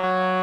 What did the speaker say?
Bye.